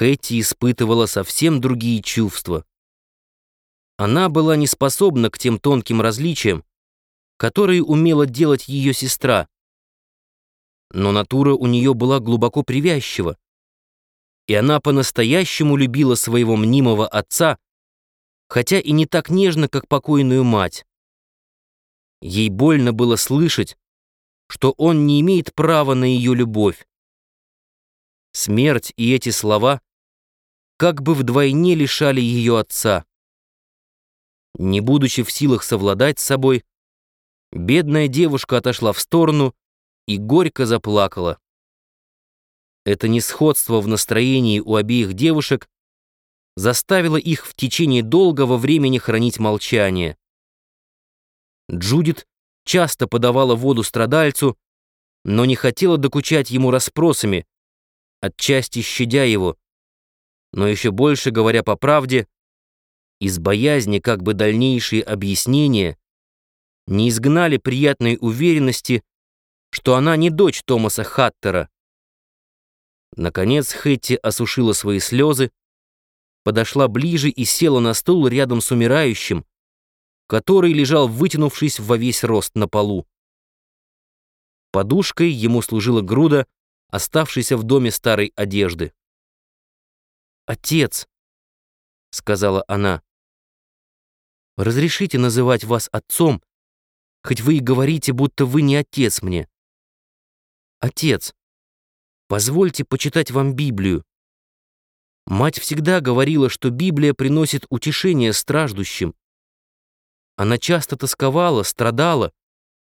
Хэтти испытывала совсем другие чувства. Она была не способна к тем тонким различиям, которые умела делать ее сестра. Но натура у нее была глубоко привязчива, и она по-настоящему любила своего мнимого отца, хотя и не так нежно, как покойную мать. Ей больно было слышать, что он не имеет права на ее любовь. Смерть и эти слова как бы вдвойне лишали ее отца. Не будучи в силах совладать с собой, бедная девушка отошла в сторону и горько заплакала. Это несходство в настроении у обеих девушек заставило их в течение долгого времени хранить молчание. Джудит часто подавала воду страдальцу, но не хотела докучать ему расспросами, отчасти щадя его, но еще больше, говоря по правде, из боязни как бы дальнейшие объяснения не изгнали приятной уверенности, что она не дочь Томаса Хаттера. Наконец Хэтти осушила свои слезы, подошла ближе и села на стул рядом с умирающим, который лежал, вытянувшись во весь рост на полу. Подушкой ему служила груда, оставшейся в доме старой одежды. «Отец», — сказала она, — «разрешите называть вас отцом, хоть вы и говорите, будто вы не отец мне. Отец, позвольте почитать вам Библию. Мать всегда говорила, что Библия приносит утешение страждущим. Она часто тосковала, страдала,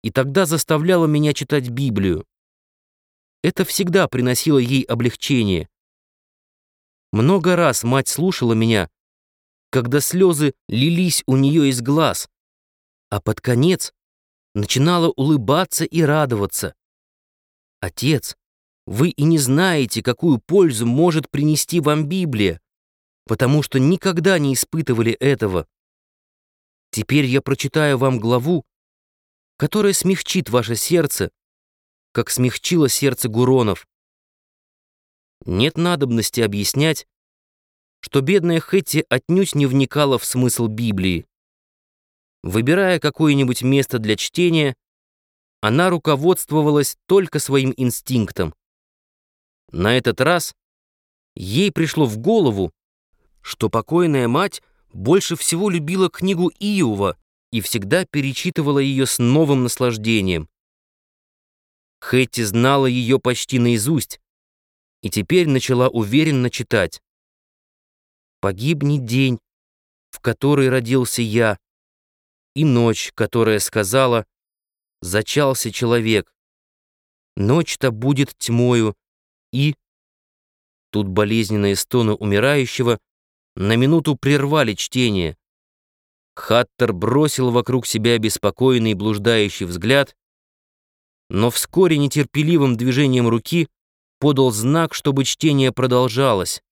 и тогда заставляла меня читать Библию. Это всегда приносило ей облегчение. Много раз мать слушала меня, когда слезы лились у нее из глаз, а под конец начинала улыбаться и радоваться. Отец, вы и не знаете, какую пользу может принести вам Библия, потому что никогда не испытывали этого. Теперь я прочитаю вам главу, которая смягчит ваше сердце, как смягчило сердце Гуронов. Нет надобности объяснять, что бедная Хэтти отнюдь не вникала в смысл Библии. Выбирая какое-нибудь место для чтения, она руководствовалась только своим инстинктом. На этот раз ей пришло в голову, что покойная мать больше всего любила книгу Иова и всегда перечитывала ее с новым наслаждением. Хэтти знала ее почти наизусть и теперь начала уверенно читать. «Погибнет день, в который родился я, и ночь, которая сказала, зачался человек. Ночь-то будет тьмою, и...» Тут болезненные стоны умирающего на минуту прервали чтение. Хаттер бросил вокруг себя беспокойный блуждающий взгляд, но вскоре нетерпеливым движением руки подал знак, чтобы чтение продолжалось.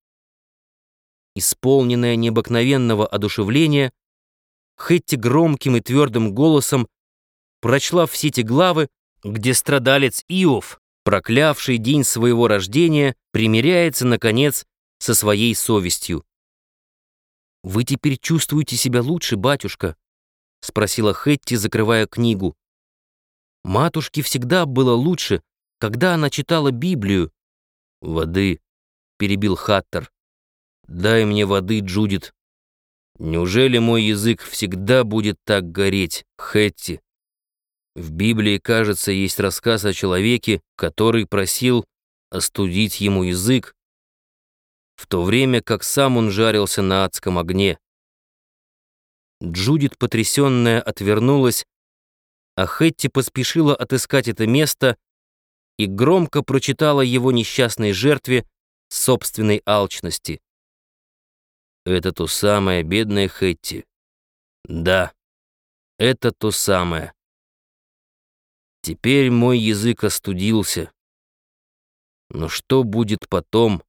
Исполненная необыкновенного одушевления, Хэтти громким и твердым голосом прочла все те главы, где страдалец Иов, проклявший день своего рождения, примиряется, наконец, со своей совестью. «Вы теперь чувствуете себя лучше, батюшка?» — спросила Хэтти, закрывая книгу. Матушке всегда было лучше, когда она читала Библию. «Воды», — перебил Хаттер. «Дай мне воды, Джудит. Неужели мой язык всегда будет так гореть, Хэтти?» В Библии, кажется, есть рассказ о человеке, который просил остудить ему язык, в то время как сам он жарился на адском огне. Джудит, потрясенная, отвернулась, а Хэтти поспешила отыскать это место и громко прочитала его несчастной жертве собственной алчности. «Это то самое, бедная Хэтти. Да, это то самое. Теперь мой язык остудился. Но что будет потом?»